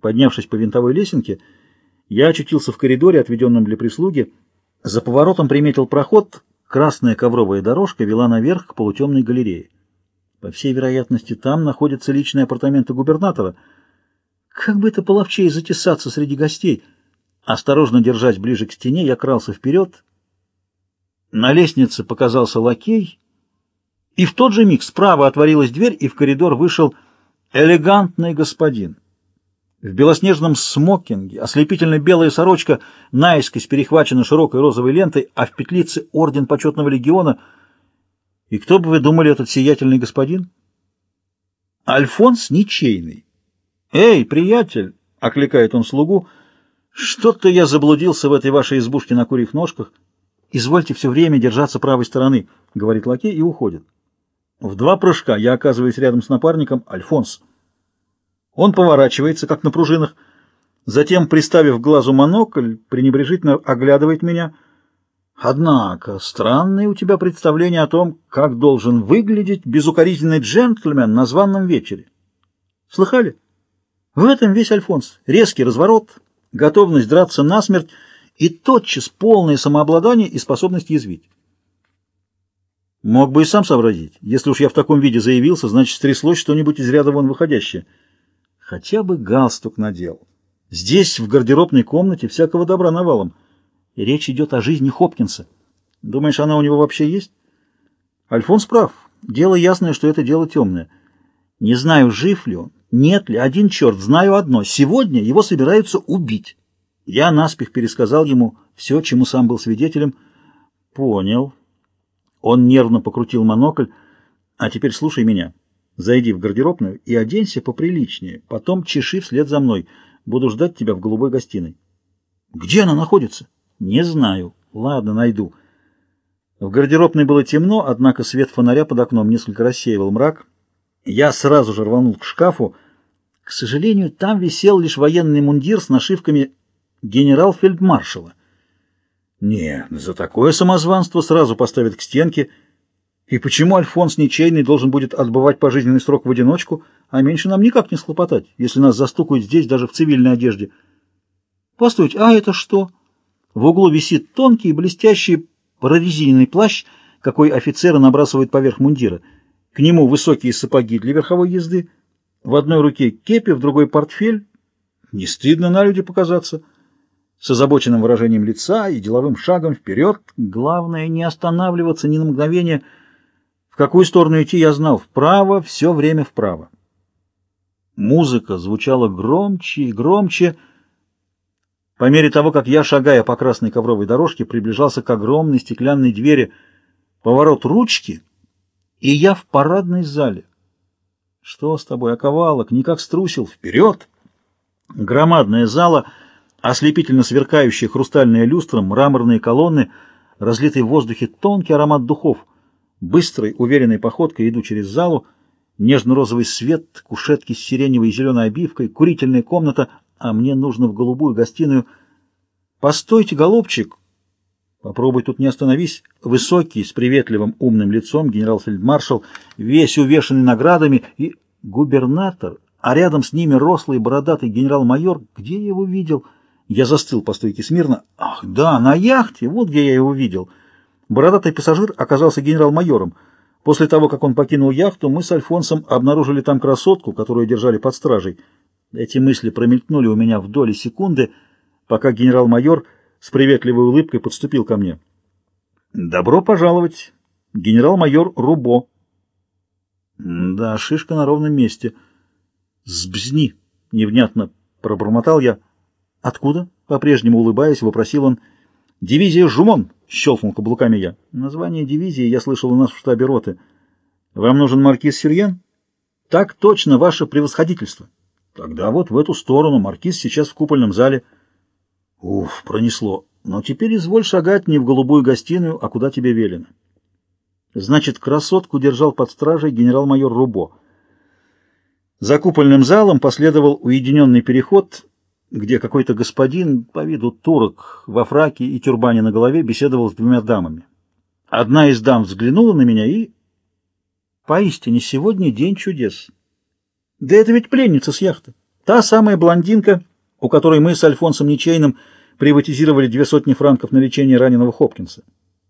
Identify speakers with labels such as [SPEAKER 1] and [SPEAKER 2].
[SPEAKER 1] Поднявшись по винтовой лесенке, я очутился в коридоре, отведенном для прислуги. За поворотом приметил проход, красная ковровая дорожка вела наверх к полутемной галерее. По всей вероятности, там находятся личные апартаменты губернатора. Как бы это половчее затесаться среди гостей? Осторожно держась ближе к стене, я крался вперед. На лестнице показался лакей, и в тот же миг справа отворилась дверь, и в коридор вышел элегантный господин. В белоснежном смокинге, ослепительно белая сорочка наискось перехвачена широкой розовой лентой, а в петлице орден почетного легиона. И кто бы вы думали, этот сиятельный господин? Альфонс Ничейный. «Эй, приятель!» — окликает он слугу. «Что-то я заблудился в этой вашей избушке на курьих ножках. Извольте все время держаться правой стороны», — говорит лакей и уходит. В два прыжка я оказываюсь рядом с напарником Альфонс. Он поворачивается, как на пружинах, затем, приставив глазу монокль, пренебрежительно оглядывает меня. Однако, странное у тебя представление о том, как должен выглядеть безукоризненный джентльмен на званном вечере. Слыхали? В этом весь Альфонс. Резкий разворот, готовность драться насмерть и тотчас полное самообладание и способность язвить. Мог бы и сам сообразить. Если уж я в таком виде заявился, значит, стряслось что-нибудь из ряда вон выходящее. Хотя бы галстук надел. Здесь, в гардеробной комнате, всякого добра навалом. Речь идет о жизни Хопкинса. Думаешь, она у него вообще есть? Альфонс прав. Дело ясное, что это дело темное. Не знаю, жив ли он, нет ли, один черт, знаю одно. Сегодня его собираются убить. Я наспех пересказал ему все, чему сам был свидетелем. Понял. Он нервно покрутил монокль. А теперь слушай меня. Зайди в гардеробную и оденься поприличнее. Потом чеши вслед за мной. Буду ждать тебя в голубой гостиной. Где она находится? Не знаю. Ладно, найду. В гардеробной было темно, однако свет фонаря под окном несколько рассеивал мрак. Я сразу же рванул к шкафу. К сожалению, там висел лишь военный мундир с нашивками генерал-фельдмаршала. Нет, за такое самозванство сразу поставят к стенке. И почему Альфонс Ничейный должен будет отбывать пожизненный срок в одиночку, а меньше нам никак не схлопотать, если нас застукают здесь даже в цивильной одежде? Постойте, а это что? В углу висит тонкий блестящий прорезиненный плащ, какой офицеры набрасывают поверх мундира. К нему высокие сапоги для верховой езды, в одной руке кепи, в другой портфель. Не стыдно на люди показаться с озабоченным выражением лица и деловым шагом вперед. Главное, не останавливаться ни на мгновение. Какую сторону идти, я знал. Вправо, все время вправо. Музыка звучала громче и громче. По мере того, как я, шагая по красной ковровой дорожке, приближался к огромной стеклянной двери, поворот ручки, и я в парадной зале. Что с тобой, оковалок? Никак струсил. Вперед! Громадная зала — Ослепительно сверкающая хрустальная люстра, мраморные колонны, разлитый в воздухе тонкий аромат духов. Быстрой, уверенной походкой иду через залу, нежно-розовый свет, кушетки с сиреневой и зеленой обивкой, курительная комната, а мне нужно в голубую гостиную. «Постойте, голубчик!» Попробуй тут не остановись. Высокий, с приветливым умным лицом генерал-фельдмаршал, весь увешанный наградами, и губернатор, а рядом с ними рослый бородатый генерал-майор. Где я его видел?» Я застыл по стойке смирно. Ах, да, на яхте, вот где я его видел. Бородатый пассажир оказался генерал-майором. После того, как он покинул яхту, мы с Альфонсом обнаружили там красотку, которую держали под стражей. Эти мысли промелькнули у меня в доли секунды, пока генерал-майор с приветливой улыбкой подступил ко мне. «Добро пожаловать, генерал-майор Рубо». «Да, шишка на ровном месте». «Сбзни!» — невнятно пробормотал я. «Откуда?» — по-прежнему улыбаясь, вопросил он. «Дивизия Жумон!» — щелкнул каблуками я. «Название дивизии я слышал у нас в штабе роты. Вам нужен маркиз Сирьен?» «Так точно, ваше превосходительство!» «Тогда вот в эту сторону. Маркиз сейчас в купольном зале». «Уф, пронесло. Но теперь изволь шагать не в голубую гостиную, а куда тебе велено». Значит, красотку держал под стражей генерал-майор Рубо. За купольным залом последовал уединенный переход — где какой-то господин, по виду турок, во фраке и тюрбане на голове, беседовал с двумя дамами. Одна из дам взглянула на меня и... Поистине, сегодня день чудес. Да это ведь пленница с яхты. Та самая блондинка, у которой мы с Альфонсом Ничейным приватизировали две сотни франков на лечение раненого Хопкинса.